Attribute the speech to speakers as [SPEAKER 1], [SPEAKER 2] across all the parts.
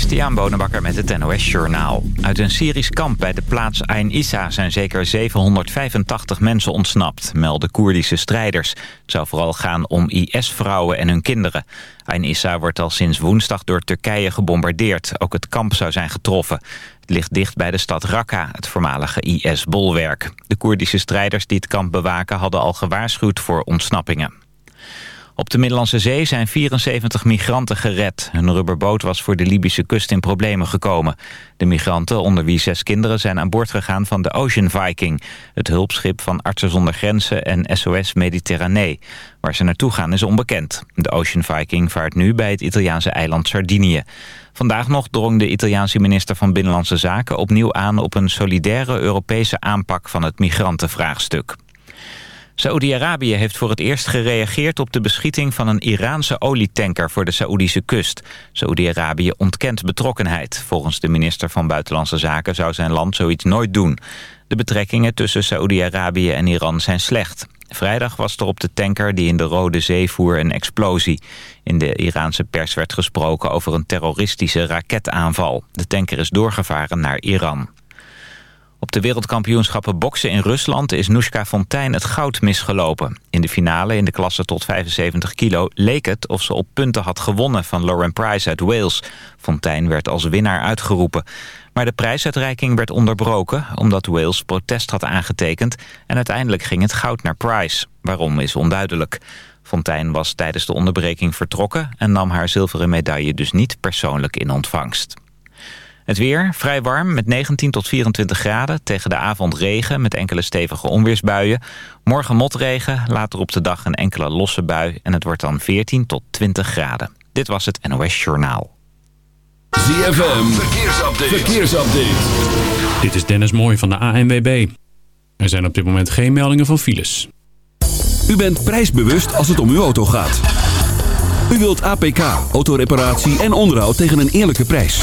[SPEAKER 1] Christian Bonenbakker met het NOS Journaal. Uit een Syrisch kamp bij de plaats Ain Issa zijn zeker 785 mensen ontsnapt, melden Koerdische strijders. Het zou vooral gaan om IS-vrouwen en hun kinderen. Ain Issa wordt al sinds woensdag door Turkije gebombardeerd. Ook het kamp zou zijn getroffen. Het ligt dicht bij de stad Raqqa, het voormalige IS-bolwerk. De Koerdische strijders die het kamp bewaken hadden al gewaarschuwd voor ontsnappingen. Op de Middellandse Zee zijn 74 migranten gered. Hun rubberboot was voor de Libische kust in problemen gekomen. De migranten, onder wie zes kinderen, zijn aan boord gegaan van de Ocean Viking... het hulpschip van Artsen zonder Grenzen en SOS Mediterranee. Waar ze naartoe gaan is onbekend. De Ocean Viking vaart nu bij het Italiaanse eiland Sardinië. Vandaag nog drong de Italiaanse minister van Binnenlandse Zaken opnieuw aan... op een solidaire Europese aanpak van het migrantenvraagstuk. Saoedi-Arabië heeft voor het eerst gereageerd op de beschieting van een Iraanse olietanker voor de Saoedische kust. Saoedi-Arabië ontkent betrokkenheid. Volgens de minister van Buitenlandse Zaken zou zijn land zoiets nooit doen. De betrekkingen tussen Saoedi-Arabië en Iran zijn slecht. Vrijdag was er op de tanker die in de Rode Zee voer een explosie. In de Iraanse pers werd gesproken over een terroristische raketaanval. De tanker is doorgevaren naar Iran. Op de wereldkampioenschappen boksen in Rusland is Nushka Fontijn het goud misgelopen. In de finale in de klasse tot 75 kilo leek het of ze op punten had gewonnen van Lauren Price uit Wales. Fontijn werd als winnaar uitgeroepen. Maar de prijsuitreiking werd onderbroken omdat Wales protest had aangetekend en uiteindelijk ging het goud naar Price. Waarom is onduidelijk. Fontijn was tijdens de onderbreking vertrokken en nam haar zilveren medaille dus niet persoonlijk in ontvangst. Het weer, vrij warm met 19 tot 24 graden. Tegen de avond regen met enkele stevige onweersbuien. Morgen motregen, later op de dag een enkele losse bui. En het wordt dan 14 tot 20 graden. Dit was het NOS Journaal.
[SPEAKER 2] ZFM, verkeersupdate. verkeersupdate.
[SPEAKER 3] Dit is Dennis Mooij van de ANWB. Er zijn op dit moment geen meldingen van files.
[SPEAKER 2] U bent prijsbewust als het om uw auto gaat. U wilt APK, autoreparatie en onderhoud tegen een eerlijke prijs.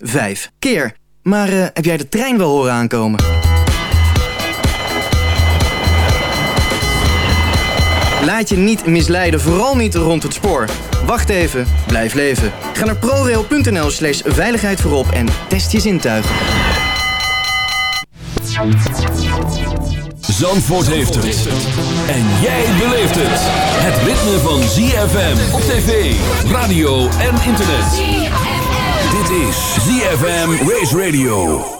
[SPEAKER 4] Vijf keer. Maar eh, heb jij de trein wel horen aankomen? Laat je niet misleiden, vooral niet rond het spoor. Wacht even, blijf leven. Ga naar prorail.nl slash veiligheid voorop en test je zintuigen.
[SPEAKER 2] Zandvoort heeft het. En jij beleeft het. Het ritme van ZFM op tv, radio en internet. Dit is ZFM Race Radio.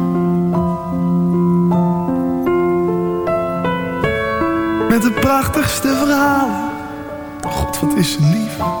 [SPEAKER 5] Prachtigste verhalen. God, wat is lief.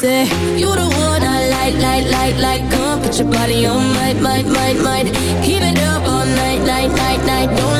[SPEAKER 6] Say, You the one I like, like, like, like. Come put your body on, might, might, might, might. Keep it up all night, night, night, night. Don't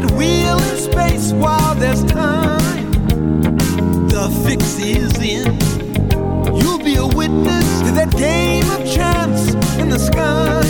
[SPEAKER 7] that wheel in space while there's time. The fix is in. You'll be a witness to that game of chance in the sky.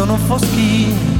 [SPEAKER 6] andando no fosquinho